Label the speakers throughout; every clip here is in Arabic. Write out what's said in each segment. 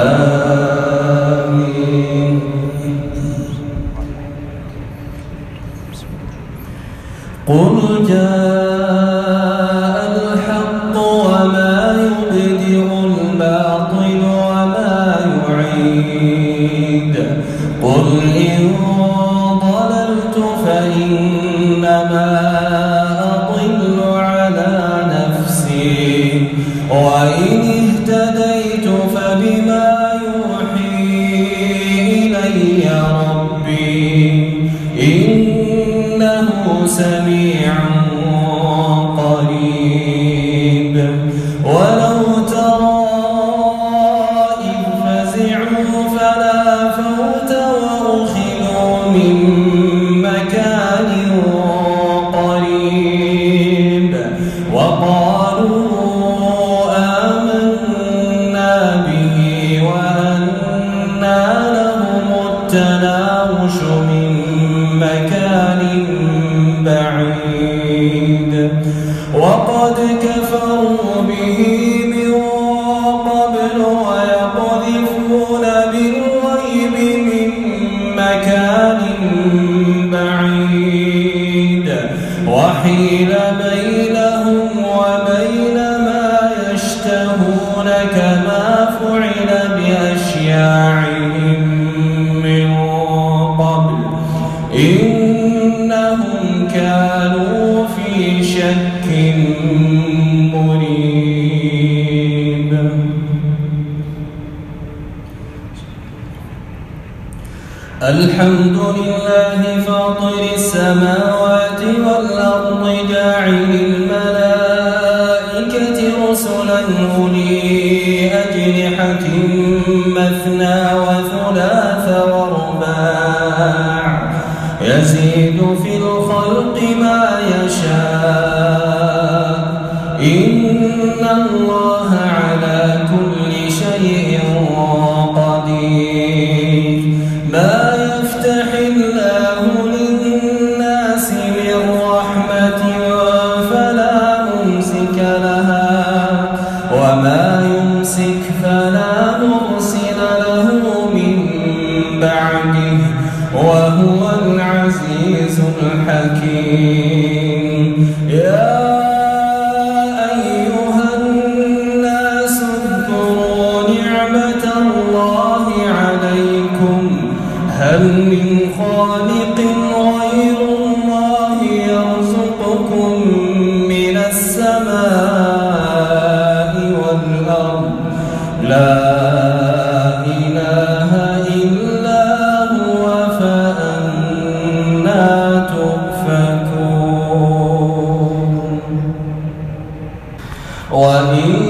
Speaker 1: Amen. إنهم كانوا في شك الحمد لله فاطر السماوات والأرض جاعل الملائكة رسلا أولي أجنحة مثنى وثلاث الله عليكم. هل من خالق غير الله يرزقكم من السماء والأرض؟ لا إله إلا هو فأنا تؤفكون. وإن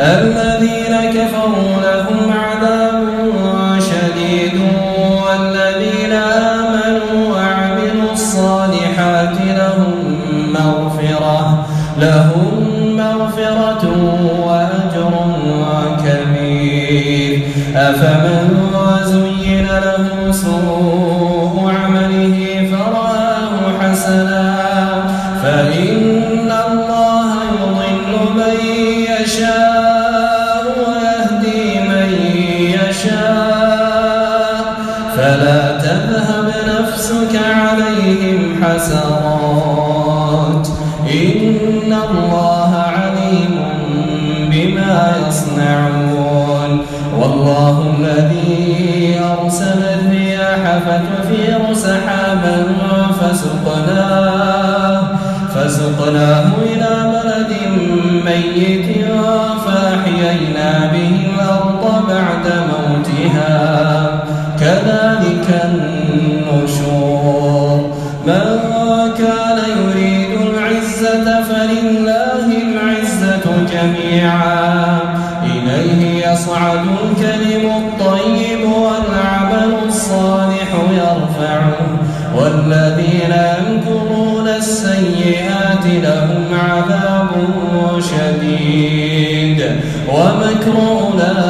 Speaker 1: الذين كفروا لهم عذاب شديد والذين آمنوا وعملوا الصالحات لهم مغفرة لهم مغفرة وأجر كبير. أفمن كذلك النشور. من كان يريد العزة فلله العزة جميعا. إليه يصعد الكلم الطيب والعمل الصالح يرفعه. والذين يمكرون السيئات لهم عذاب شديد. ومكر أولئك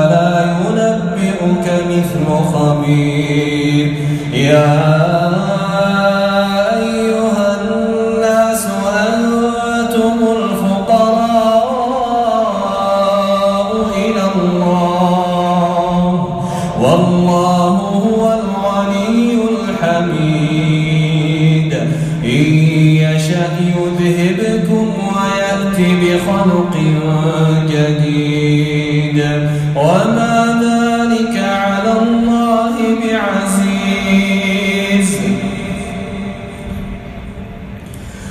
Speaker 1: خبير يا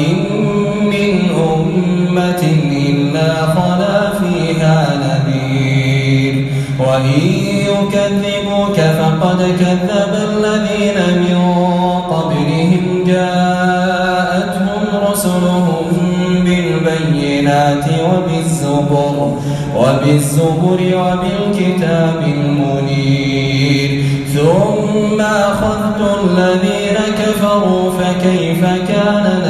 Speaker 1: وإن من أمة إلا خلا فيها نذير وإن يكذبوك فقد كذب الذين من قبلهم جاءتهم رسلهم بالبينات وبالزبر وبالزبر وبالكتاب المنير ثم أخذت الذين كفروا فكيف كان نكير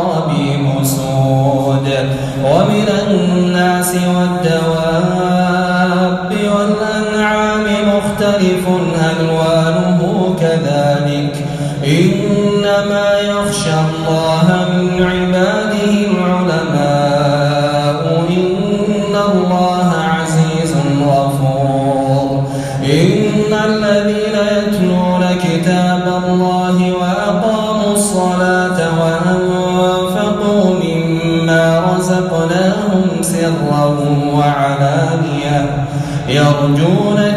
Speaker 1: ومن الناس والدواب والأنعام مختلف ألوانه كذلك إنما يخشى الله من عباده سرا وعلانية يرجون